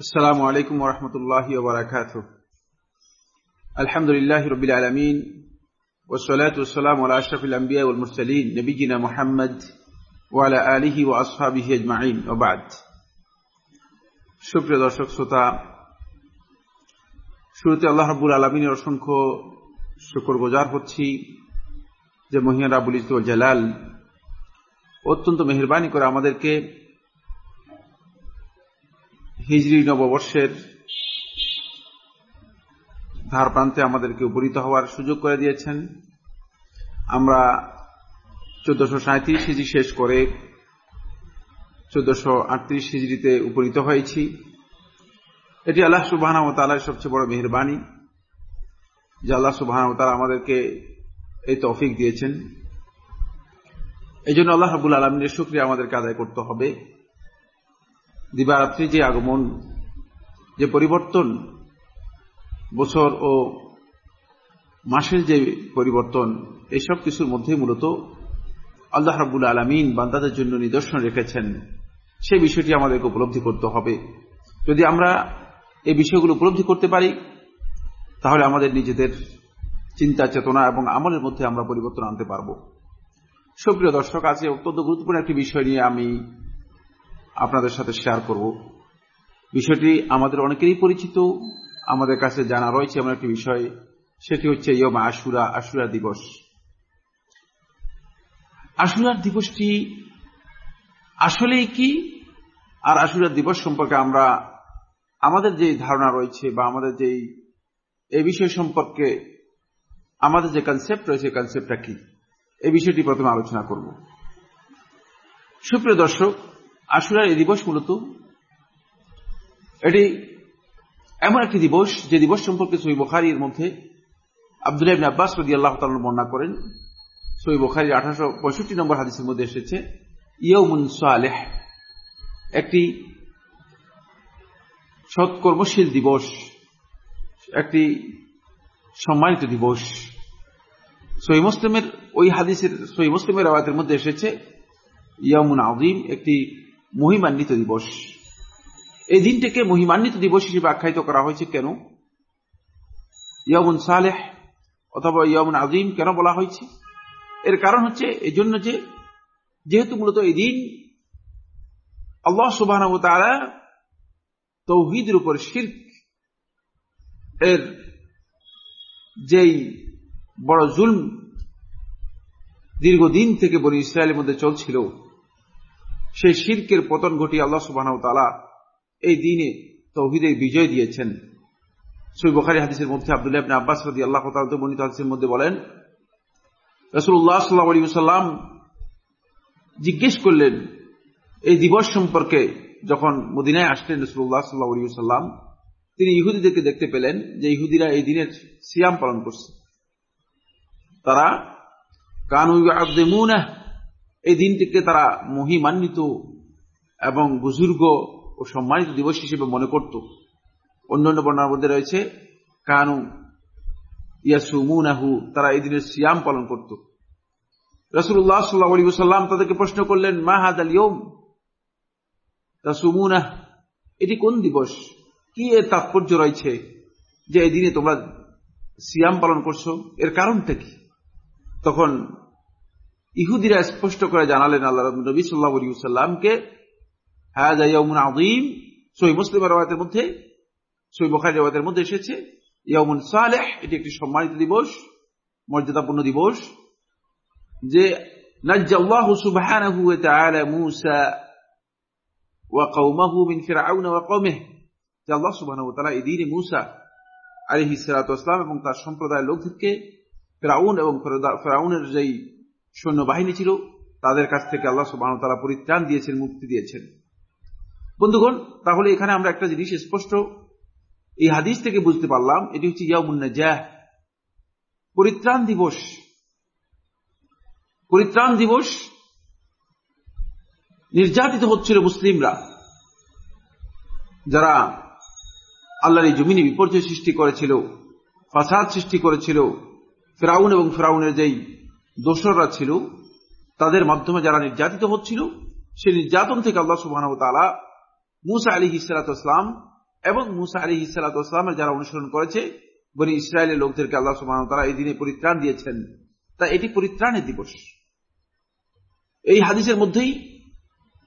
السلام عليكم ورحمة الله وبركاته الحمد لله رب العالمين والصلاة والسلام على أشرف الأنبياء والمرسلين نبينا محمد وعلى آله وأصحابه أجمعين وبعد সুপ্রিয় দর্শক শ্রোতা শুরুতে আল্লাহ রাবুল আলমিনের অসংখ্য শুকর গোজার হচ্ছি যে মহিয়া রাবুল ইসুল জালাল অত্যন্ত মেহরবানি করে আমাদেরকে হিজরি নববর্ষের ধার প্রান্তে আমাদেরকে উপনীত হওয়ার সুযোগ করে দিয়েছেন। আমরা চোদ্দশো সাঁত্রিশ হিজড়ি শেষ করে চোদ্দশো আটত্রিশ হিজড়িতে উপনীত হয়েছি। এটি আল্লাহ সুবাহ তালার সবচেয়ে বড় মেহরবানি, যে আল্লাহ সুবাহ তালা আমাদেরকে এই তৌফিক দিয়েছেন। এই জন্য আল্লাহ হাবুল আলমিনের শুক্রিয়া আমাদেরকে আদায় করতে হবে। দিবারাত্রি যে আগমন, যে পরিবর্তন, বছর ও মাসের যে পরিবর্তন, এসব কিছুর মধ্যে মূলত আল্লাহ রাবুল আলমিন বান্দাদের জন্য নিদর্শন রেখেছেন। সেই বিষয়টি আমাদেরকে উপলব্ধি করতে হবে। যদি আমরা এই বিষয়গুলো উপলব্ধি করতে পারি, তাহলে আমাদের নিজেদের চিন্তা, চেতনা এবং আমলের মধ্যে আমরা পরিবর্তন আনতে পারব। সুপ্রিয় দর্শক, আজকে অত্যন্ত গুরুত্বপূর্ণ একটি বিষয় নিয়ে আমি আপনাদের সাথে শেয়ার করব। বিষয়টি আমাদের অনেকেরই পরিচিত, আমাদের কাছে জানা রয়েছে এমন একটি বিষয়, সেটি হচ্ছে ইয়মা আশুরা আশুরা দিবস। আশুরার দিবসটি আসলেই কি? আর আশুরার দিবস সম্পর্কে আমরা আমাদের যে ধারণা রয়েছে বা আমাদের যে এই বিষয় সম্পর্কে আমাদের যে কনসেপ্ট রয়েছে কনসেপ্টটা কি? এই বিষয়টি প্রথমে আলোচনা করব। সুপ্রিয় দর্শক আশুরার এই দিবস মূলত এটি এমন একটি দিবস যে দিবস সম্পর্কে সই বখারির মধ্যে আব্দুল আব্বাস রদি আল্লাহ তালন বর্ণনা করেন। সই বখারির আঠারোশো পঁয়ষট্টি নম্বর হাদিসের মধ্যে এসেছে ইয়ৌমুন সালেহ একটি সৎকর্মশীল দিবস, একটি সম্মানিত দিবস। সই মুসলিমের ওই হাদিসের সই মুসলিমের আওয়াতের মধ্যে এসেছে ইয়ামুন আজিম একটি মহিমান্বিত দিবস। এই দিনটিকে মহিমান্বিত দিবস হিসেবে আখ্যায়িত করা হয়েছে কেন? ইয়ামুন সালেহ অথবা ইয়ামুন আজিম কেন বলা হয়েছে? এর কারণ হচ্ছে এই জন্য যে, যেহেতু মূলত এই দিন আল্লাহ সুবাহ তারা তৌহিদের উপর শির্ক এর যেই বড় জুলম দীর্ঘদিন থেকে বনি ইসরায়েলের মধ্যে চলছিল সেই শির্কের পতন ঘটিয়ে আল্লাহ সুবাহ তালা এই দিনে তৌহিদের বিজয় দিয়েছেন। সই বখারি হাদিসের মধ্যে আবদুল্লাহ আব্বাস রদি আল্লাহ তালা বর্ণিত হাদিসের মধ্যে বলেন রসুল্লাহ সাল্লাহ আলী সাল্লাম জিজ্ঞেস করলেন, এই দিবস সম্পর্কে যখন মদিনায় আসলেন রসুল্লাহ সাল্লাহ আলী সাল্লাম তিনি ইহুদিদেরকে দেখতে পেলেন যে ইহুদিরা এই দিনের সিয়াম পালন করছে। তারা, কানু আব্দেমুনা এই দিনটিকে তারা মহিমান্বিত এবং বুজুর্গ ও সম্মানিত দিবস হিসেবে মনে করত। অন্যান্য বর্ণার মধ্যে রয়েছে, কানু ইয়াসুমুনাহু তারা এই দিনের সিয়াম পালন করত। রসুল্লাহ সাল্লাহ তাদেরকে প্রশ্ন করলেন মাহাদ আল ইয়ম তাসুমুনাহ এটি কোন দিবস? কি এর তাৎপর্য রয়েছে যে এই দিনে তোমরা সিয়াম পালন করছ? এর কারণটা কি? তখন ইহুদিরা স্পষ্ট করে জানালেন আল্লাহ নবী সাল্লাহ সাল্লামকে হাজ ইয়ামুন আদিম সই মুসলিম রাওয়াতের মধ্যে সই বখারি রাওয়াতের মধ্যে এসেছে ইয়ামুন সালেহ, এটি একটি সম্মানিত দিবস, মর্যাদাপূর্ণ দিবস, যে, নাজ্জাল্লাহু সুবহানাহু ওয়া তাআলা মূসা ওয়া কওমাহু মিন ফিরআউন ওয়া কওমিহি। যে আল্লাহ সুবহানাহু ওয়া তাআলা এই মূসা আলাইহিস সালাতু ওয়াসসালাম এবং তার সম্প্রদায়ের লোকদেরকে ফেরাউন এবং ফেরাউনের যেই সৈন্যবাহিনী ছিল, তাদের কাছ থেকে আল্লাহ সুবাহ তারা পরিত্রাণ দিয়েছেন, মুক্তি দিয়েছেন। বন্ধুগণ, তাহলে এখানে আমরা একটা জিনিস স্পষ্ট এই হাদিস থেকে বুঝতে পারলাম, এটি হচ্ছে ইয়ামুন্নাজাহ পরিত্রাণ দিবস। পরিত্রাণ দিবস নির্যাতিত হচ্ছিল মুসলিমরা, যারা আল্লাহর এই জমিনে বিপর্যয় সৃষ্টি করেছিল, ফাসাদ সৃষ্টি করেছিল, ফেরাউন এবং ফেরাউনের যেই দোসররা ছিল, তাদের মাধ্যমে যারা নির্যাতিত হচ্ছিল, সেই নির্যাতন থেকে আল্লাহ সুবাহ তালা মুসা আলী ইসালাতাম এবং মুসা আলী ইসালাতামের যারা অনুসরণ করেছে, বনি ইসরায়েলের লোকদেরকে আল্লাহ সুবাহ তারা এই দিনে পরিত্রাণ দিয়েছেন। তা এটি পরিত্রাণের দিবস। এই হাদিসের মধ্যেই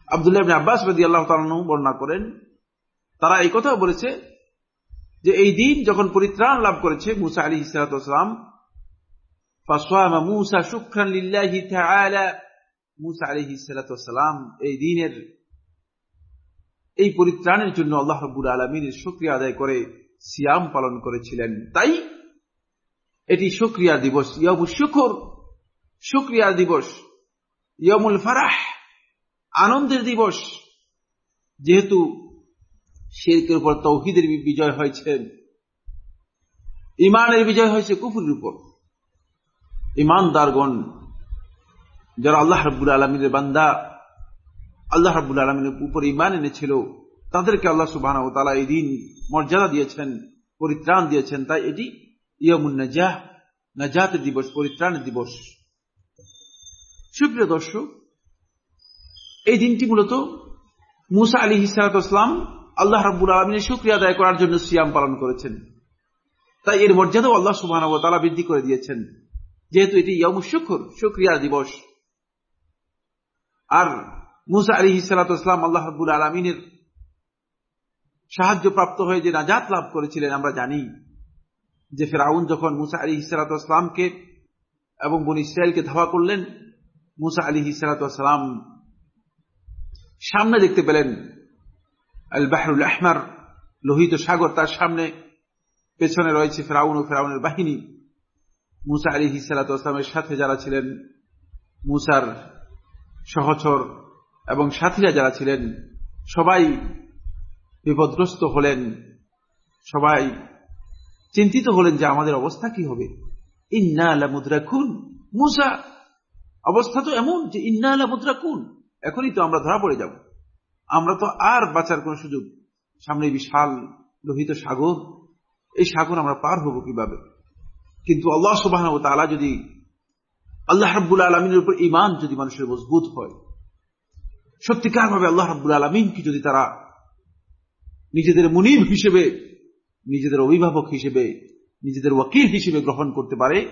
আবদুল্লাহ আব্বাস রদি আল্লাহ তালু বর্ণনা করেন, তারা এই কথাও বলেছে যে এই দিন যখন পরিত্রাণ লাভ করেছে মুসা আলী ইসালাতাম মুসা শুক্রান লিল্লাহি মুসা আলী ইসালাতাম এই দিনের, এই পরিত্রাণের জন্য আল্লাহ রব্বুল আলমিনের শুক্রিয়া আদায় করে, সিয়াম পালন করেছিলেন। তাই এটি শুক্রিয়া দিবস ইয়াবু শুকর, শুক্রিয়া দিবস। ইয়মুল ফারাহ, আনন্দের দিবস। যেহেতু শেরকের উপর তৌহিদের বিজয় হয়েছে ইমানের বিজয় হয়েছে কুফুরের উপর। ইমানদারগণ, যারা আল্লাহ রব্বুল আলমীর বান্দা, আল্লাহ রাবুল আলমিনের উপর ইমান এনেছিল, তাদেরকে আল্লাহ সুবাহ তালা এই দিন মর্যাদা দিয়েছেন, পরিত্রাণ দিয়েছেন। তাই এটি ইয়মুন নাজাহ, নাজাতের দিবস, পরিত্রাণের দিবস। সুপ্রিয় দর্শক, এই দিনটি মূলত মুসা আলী হিসালাতাম আল্লাহ রাবুল আলমিনের সুক্রিয়া আদায় করার জন্য সিয়াম পালন করেছেন। তাই এর মর্যাদাও আল্লাহ সুবাহ বৃদ্ধি করে দিয়েছেন। যেহেতু এটি শুক্র সুক্রিয়া দিবস। আর মুসা আলী হিসালাতাম আল্লাহ হাবুল আলমিনের সাহায্য প্রাপ্ত হয়ে যে নাজাত লাভ করেছিলেন, আমরা জানি যে ফেরাউন যখন মুসা আলী হিসালাতামকে এবং বন ইসরায়েলকে ধাওয়া করলেন, মুসা আলী হিসালাতাম সামনে দেখতে পেলেন আল বাহরুল আহমার লোহিত সাগর, তার সামনে পেছনে রয়েছে ফেরাউন ও ফেরাউনের বাহিনী। মুসা আলী হিসালাতামের সাথে যারা ছিলেন, মুসার সহচর এবং সাথীরা যারা ছিলেন, সবাই বিপদগ্রস্ত হলেন, সবাই চিন্তিত হলেন যে আমাদের অবস্থা কি হবে। ইন্না আলা মুদ্রা মুদ্রাকুন মুসা, অবস্থা তো এমন যে ইন্না আলা মুদ্রা মুদ্রাকুন এখনই তো আমরা ধরা পড়ে যাব। আমরা তো আর বাঁচার কোন সুযোগ। সামনে বিশাল লোহিত সাগর। এই সাগর আমরা পার হব কীভাবে? কিন্তু আল্লাহ সুবাহ তালা যদি, আল্লাহ রাব্বুল আলমিনের উপর ইমান যদি মানুষের মজবুত হয় সত্যিকার ভাবে আল্লাহ রাব্বুল আলমিনকে যদি তারা নিজেদের মুনিব হিসেবে, নিজেদের অভিভাবক হিসেবে, নিজেদের ওয়াকিল হিসেবে গ্রহণ করতে পারে,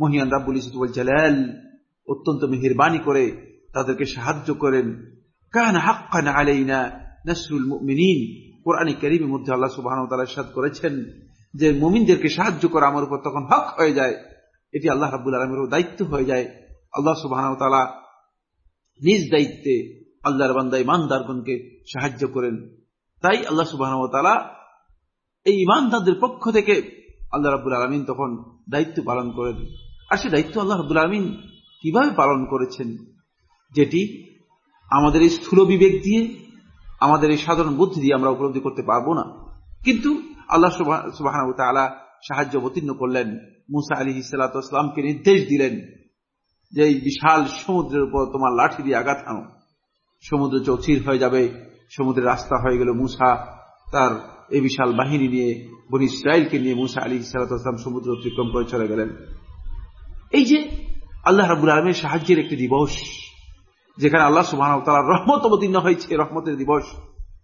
মহিয়ান রাব্বুল ইসুল জালাল অত্যন্ত মেহরবানি করে তাদেরকে সাহায্য করেন। কান হাক্কান আলাইনা নাসরুল মুমিনিন, কোরআনে কারীমের মধ্যে আল্লাহ ওয়া তাআলা ইরশাদ করেছেন যে মুমিনদেরকে সাহায্য করা আমার উপর তখন হক হয়ে যায়। এটি আল্লাহ রাব্বুল আলামিনের দায়িত্ব হয়ে যায়। আল্লাহ তাআলা নিজ দায়িত্বে আল্লাহর বান্দা ইমানদারগণকে সাহায্য করেন। তাই আল্লাহ তাআলা এই ইমানদারদের পক্ষ থেকে আল্লাহ রাব্বুল আলামিন তখন দায়িত্ব পালন করেন। আর সে দায়িত্ব আল্লাহ রাব্বুল আলামিন কীভাবে পালন করেছেন? যেটি আমাদের এই স্থূল বিবেক দিয়ে, আমাদের এই সাধারণ বুদ্ধি দিয়ে আমরা উপলব্ধি করতে পারব না। কিন্তু আল্লাহ সুবাহ সাহায্য অবতীর্ণ করলেন। মুসা আলী ইসালাতামকে নির্দেশ দিলেন যে এই বিশাল সমুদ্রের উপর তোমার লাঠি দিয়ে আঘাত আনো সমুদ্র চৌচির হয়ে যাবে, সমুদ্রের রাস্তা হয়ে গেল মুসা। তার এই বিশাল বাহিনী নিয়ে বনি ইসরায়েলকে নিয়ে মুসা আলী ইসালাতাম সমুদ্র অতিক্রম করে চলে গেলেন। এই যে আল্লাহ রাবুল আলমের সাহায্যের একটি দিবস, যেখানে আল্লাহ সুবাহ রহমত অবতীর্ণ হয়েছে, রহমতের দিবস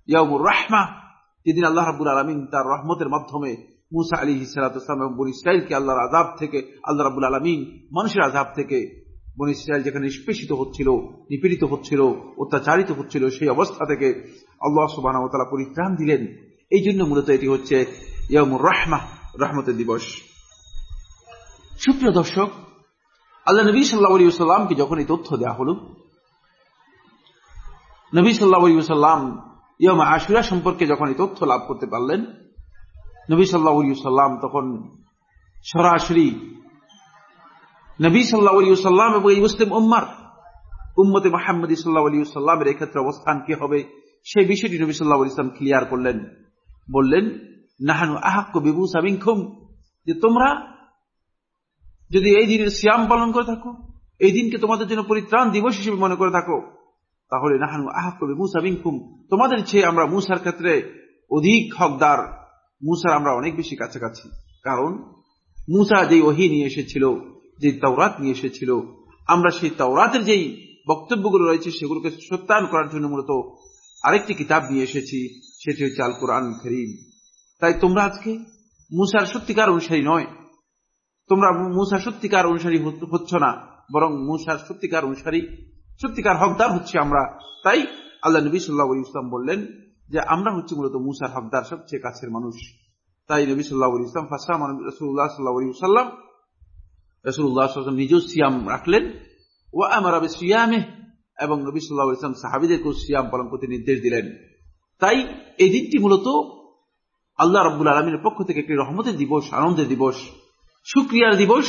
ইয়ামুর রাহমা যেদিন আল্লাহ রাবুল আলমিন তার রহমতের মাধ্যমে মুসা আলী হিসালাম এবং বন ইসরায়েলকে আল্লাহর আজাব থেকে, আল্লাহ রাবুল আলমিন মানুষের আজাব থেকে বন ইসরায়েল যেখানে নিষ্পেষিত হচ্ছিল, নিপীড়িত হচ্ছিল, অত্যাচারিত হচ্ছিল, সেই অবস্থা থেকে আল্লাহ সুবাহ পরিত্রাণ দিলেন। এই জন্য মূলত এটি হচ্ছে রাহমা, রহমতের দিবস। সুপ্রিয় দর্শক, আল্লাহ নবী সাল্লাহ সাল্লামকে যখন এই তথ্য দেওয়া হল, নবী সাল্লাহ সাল্লাম ইয়ম আশুরা সম্পর্কে যখন এই তথ্য লাভ করতে পারলেন, নবী সাল্লাহ সাল্লাম তখন সরাসরি নবী সাল্লাহ সাল্লাম এবং মুসলিম উম্মার, উম্মতে মাহমুদী সাল্লাহ আলী সাল্লামের এক্ষেত্রে অবস্থান কি হবে, সেই বিষয়টি নবী সাল্লাহ ইসলাম ক্লিয়ার করলেন। বললেন, নাহানু আহাক্য বিবু সাবিংখুম যে তোমরা যদি এই দিনের সিয়াম পালন করে থাকো, এই দিনকে তোমাদের জন্য পরিত্রাণ দিবস হিসেবে মনে করে থাকো তাহলে নাহানু আহাক করবে মুসা বিংকুম তোমাদের চেয়ে আমরা মুসার ক্ষেত্রে অধিক হকদার। মুসার আমরা অনেক বেশি কাছাকাছি। কারণ মুসা যেই ওহি নিয়ে এসেছিল যে তাওরাত নিয়ে এসেছিল, আমরা সেই তাওরাতের যেই বক্তব্যগুলো রয়েছে, সেগুলোকে সত্যায়ন করার জন্য মূলত আরেকটি কিতাব নিয়ে এসেছি, সেটি হচ্ছে আল কোরআন করিম। তাই তোমরা আজকে মুসার সত্যিকার অনুসারী নয়। তোমরা মুসার সত্যিকার অনুসারী হচ্ছ না, বরং মুসার সত্যিকার অনুসারী সত্যিকার হকদার হচ্ছে আমরা। তাই আল্লাহ নবী সাল্লাহ ইসলাম বললেন যে, আমরা হচ্ছে মূলত মুসার হকদার, সবচেয়ে কাছের মানুষ। তাই নবী সাল্লাহ ইসলাম ফাঁসা রসুল্লাহ সাল্লাহ সাল্লাম রসুল্লাহ নিজেও সিয়াম রাখলেন। ও আমার আবে সিয়ামে এবং নবী সাল্লাহ ইসলাম সাহাবিদেরকেও সিয়াম পালন করতে নির্দেশ দিলেন। তাই এই দিনটি মূলত আল্লাহ রব্বুল আলমীর পক্ষ থেকে একটি রহমতের দিবস, আনন্দের দিবস সুক্রিয়ার দিবস।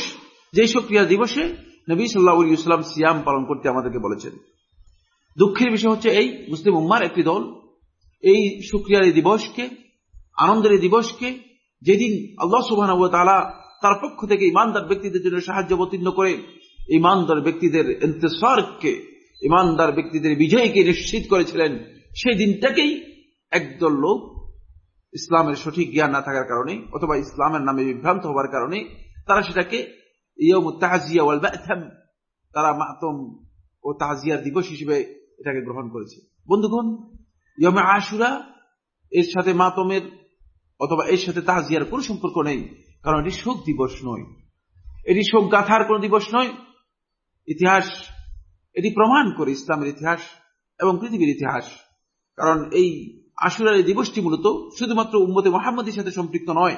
যে সুক্রিয়ার দিবসে নবী সাল্লাহ ইসলাম সিয়াম পালন করতে আমাদেরকে বলেছেন। দুঃখের বিষয় হচ্ছে এই মুসলিম উম্মার একটি দল, এই সুক্রিয়ার এই দিবসকে, আনন্দের এই দিবসকে, যেদিন আল্লাহ সুবাহ তালা তার পক্ষ থেকে ইমানদার ব্যক্তিদের জন্য সাহায্য অবতীর্ণ করে, ইমানদার ব্যক্তিদের ইন্তসারকে, ইমানদার ব্যক্তিদের বিজয়কে নিশ্চিত করেছিলেন, সেই দিনটাকেই একদল লোক ইসলামের সঠিক জ্ঞান না থাকার কারণে অথবা ইসলামের নামে বিভ্রান্ত হওয়ার কারণে তারা সেটাকে তারা মাতম ও তাজিয়ার দিবস হিসেবে এটাকে গ্রহণ করেছে। বন্ধুগণ ইয়মে আশুরা, এর সাথে মাতমের অথবা এর সাথে তাজিয়ার কোনো সম্পর্ক নেই, কারণ এটি শোক দিবস নয়। এটি শোক গাথার কোন দিবস নয়। ইতিহাস, এটি প্রমাণ করে ইসলামের ইতিহাস এবং পৃথিবীর ইতিহাস। কারণ এই আশুরার এই দিবসটি মূলত শুধুমাত্র উম্মতে মোহাম্মদের সাথে সম্পৃক্ত নয়,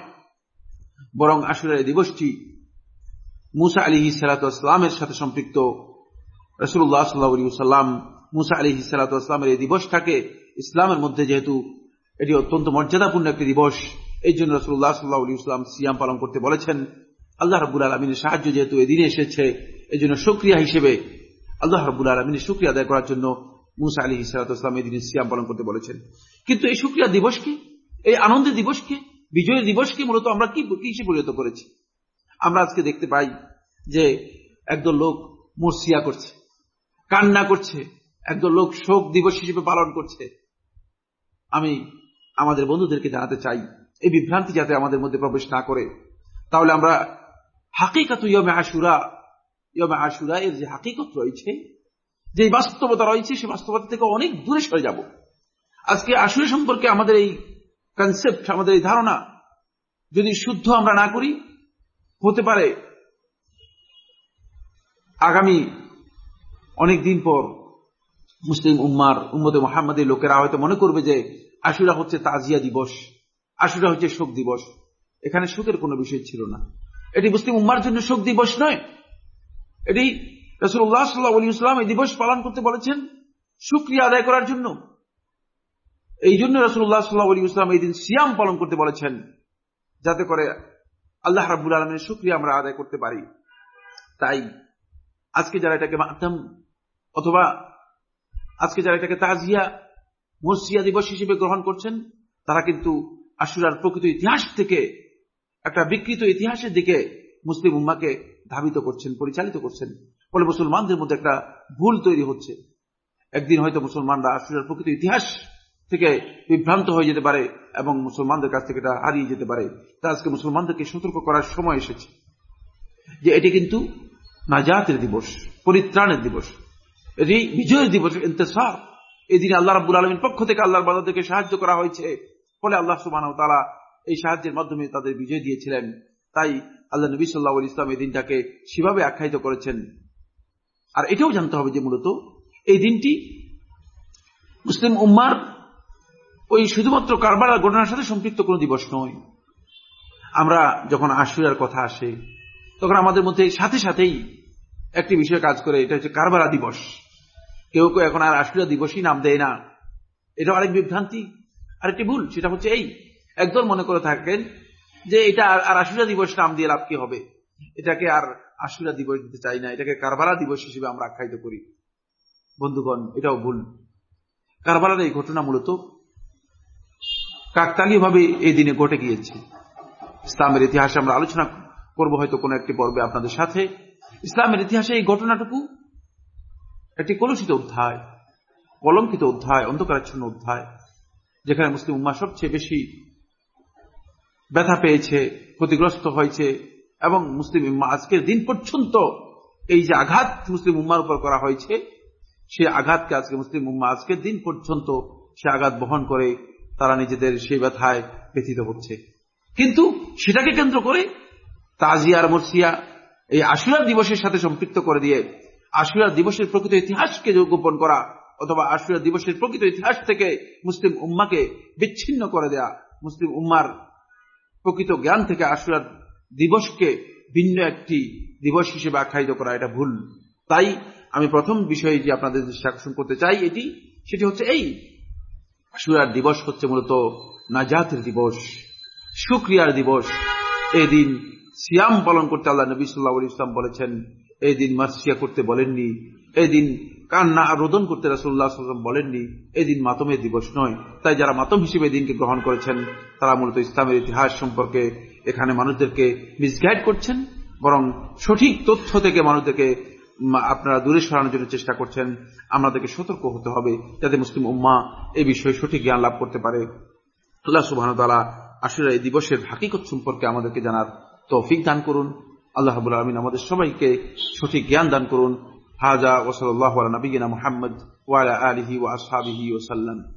বরং আশুরার এই দিবসটি মুসা আলী সালাতামের সাথে সম্পৃক্ত রসুল্লাহ সাল্লাহাম মুসা আলী সালাতামের এই দিবসটাকে ইসলামের মধ্যে যেহেতু এটি অত্যন্ত মর্যাদাপূর্ণ একটি দিবস, এই জন্য রসুল্লাহ সাল্লাহ ইসলাম সিয়াম পালন করতে বলেছেন। আল্লাহ রবুল আলমিনের সাহায্য যেহেতু এদিনে এসেছে, এই জন্য সুক্রিয়া হিসেবে আল্লাহ রবুল আলমিনের সুক্রিয়া আদায় করার জন্য মুসা আলী ইসলাতাম এই দিনে সিয়াম পালন করতে বলেছেন। কিন্তু এই সুক্রিয়া দিবসকে এই আনন্দের দিবসকে বিজয়ের দিবসকে মূলত আমরা কি কিসে পরিণত করেছি? আমরা আজকে দেখতে পাই যে একদল লোক মর্সিয়া করছে, কান্না করছে, একদল লোক শোক দিবস হিসেবে পালন করছে। আমি আমাদের বন্ধুদেরকে জানাতে চাই, এই বিভ্রান্তি যাতে আমাদের মধ্যে প্রবেশ না করে, তাহলে আমরা হাকিকাত ইয়মে আশুরা ইয়মে আশুরা এর যে হাকিকত রয়েছে যে বাস্তবতা রয়েছে, সে বাস্তবতা থেকে অনেক দূরে সরে যাব। আজকে আসুরে সম্পর্কে আমাদের এই কনসেপ্ট আমাদের এই ধারণা, যদি শুদ্ধ আমরা না করি হতে পারে। আগামী অনেক দিন পর মুসলিম উম্মার উম্মদে মোহাম্মদের লোকেরা হয়তো মনে করবে যে আশুরা হচ্ছে তাজিয়া দিবস, আশুরা হচ্ছে শোক দিবস। এখানে শোকের কোনো বিষয় ছিল না। এটি মুসলিম উম্মার জন্য শোক দিবস নয়। এটি রসুল্লাহ সাল্লাহ ইসলাম এই দিবস পালন করতে বলেছেন সুক্রিয়া আদায় করার জন্য। এই জন্য রসুল্লাহ সাল্লাহ ইসলাম এই দিন সিয়াম পালন করতে বলেছেন, যাতে করে আল্লাহ রাবুল আলমের সুক্রিয়া আমরা আদায় করতে পারি। তাই আজকে যারা এটাকে মাতাম অথবা আজকে যারা এটাকে তাজিয়া মসিয়া দিবস হিসেবে গ্রহণ করছেন, তারা কিন্তু আশুরার প্রকৃত ইতিহাস থেকে, একটা বিকৃত ইতিহাসের দিকে মুসলিম উম্মাকে ধাবিত করছেন, পরিচালিত করছেন। ফলে মুসলমানদের মধ্যে একটা ভুল তৈরি হচ্ছে। একদিন হয়তো মুসলমানরা আশুরার প্রকৃত ইতিহাস থেকে বিভ্রান্ত হয়ে যেতে পারে এবং মুসলমানদের কাছ থেকে এটা হারিয়ে যেতে পারে। তা আজকে মুসলমানদেরকে সতর্ক করার সময় এসেছে যে এটি কিন্তু নাজাতের দিবস, পরিত্রাণের দিবস, এটি বিজয়ের দিবস, ইন্তেসার। এই দিনে আল্লাহ রাবুল আলমীর পক্ষ থেকে আল্লাহর বাজারদেরকে সাহায্য করা হয়েছে। ফলে আল্লাহ সুবাহ তালা এই সাহায্যের মাধ্যমে তাদের বিজয় দিয়েছিলেন। তাই আল্লাহ নবী সাল্লাহ ইসলাম এই দিনটাকে সেভাবে আখ্যায়িত করেছেন। আর এটাও জানতে হবে যে মূলত এই দিনটি মুসলিম উম্মার ওই শুধুমাত্র কারবার ঘটনার সাথে সম্পৃক্ত কোন দিবস নয়। আমরা যখন আশুরার কথা আসে, তখন আমাদের মধ্যে সাথে সাথেই একটি বিষয় কাজ করে, এটা হচ্ছে কারবারা দিবস। কেউ কেউ এখন আর আশুরা দিবসই নাম দেয় না। এটা আরেক বিভ্রান্তি, আরেকটি ভুল, সেটা হচ্ছে এই। একদল মনে করে থাকেন যে এটা আর আশুরা দিবস নাম দিয়ে লাভ কি হবে? এটাকে আর আশুরা দিবস দিতে চাই না, এটাকে কারবারা দিবস হিসেবে আমরা আখ্যায়িত করি। বন্ধুগণ, এটাও ভুল। কারবালার এই ঘটনা মূলত কাকতালীয় ভাবে এই দিনে ঘটে গিয়েছে। ইসলামের ইতিহাসে আমরা আলোচনা করব হয়তো কোনো একটি পর্বে আপনাদের সাথে। ইসলামের ইতিহাসে এই ঘটনাটুকু একটি কলুষিত অধ্যায়, কলঙ্কিত অধ্যায়, অন্ধকারাচ্ছন্ন অধ্যায়, যেখানে মুসলিম উম্মা সবচেয়ে বেশি ব্যথা পেয়েছে, ক্ষতিগ্রস্ত হয়েছে এবং মুসলিম উম্মা আজকের দিন পর্যন্ত এই যে আঘাত মুসলিম উম্মার উপর করা হয়েছে, সে আঘাতকে আজকে মুসলিম উম্মা আজকের দিন পর্যন্ত সে আঘাত বহন করে তারা নিজেদের সেই ব্যথায় ব্যথিত হচ্ছে। কিন্তু সেটাকে কেন্দ্র করে তাজিয়ার মর্সিয়া এই আশুরার দিবসের সাথে সম্পৃক্ত করে দিয়ে আশুরার দিবসের প্রকৃত ইতিহাসকে গোপন করা অথবা আশুরা দিবসের প্রকৃত ইতিহাস থেকে মুসলিম উম্মাকে বিচ্ছিন্ন করে দেয়া, মুসলিম উম্মার প্রকৃত জ্ঞান থেকে আশুরার দিবসকে ভিন্ন একটি দিবস হিসেবে আখ্যায়িত করা, এটা ভুল। তাই আমি প্রথম বিষয়ে যে আপনাদের দৃষ্টি আকর্ষণ করতে চাই এটি, সেটি হচ্ছে এই আশুরার দিবস হচ্ছে মূলত নাজাতের দিবস সুক্রিয়ার দিবস। এই দিন সিয়াম পালন করতে আল্লাহ নবী সাল্লাহ ইসলাম বলেছেন, এই দিন মাসিয়া করতে বলেননি, এই দিন কান্না রোদন করতে রাসুল্লাহ সাল্লাম বলেননি, এই দিন মাতমের দিবস নয়। তাই যারা মাতম হিসেবে দিনকে গ্রহণ করেছেন, তারা মূলত ইসলামের ইতিহাস সম্পর্কে এখানে মানুষদেরকে মিসগাইড করছেন, বরং সঠিক তথ্য থেকে মানুষদেরকে আপনারা দূরে সরানোর জন্য চেষ্টা করছেন। আমাদেরকে সতর্ক হতে হবে যাতে মুসলিম উম্মা এই বিষয়ে সঠিক জ্ঞান লাভ করতে পারে। আল্লাহ সুবাহ তালা আসলে এই দিবসের হাকিকত সম্পর্কে আমাদেরকে জানার তৌফিক দান করুন। আল্লাহ হাবুল আলমিন আমাদের সবাইকে সঠিক জ্ঞান দান করুন। হাজা ওসল নবীনা মোহাম্মদ ওয়ালা আলহি ও আসহাবিহি ওসাল্লাম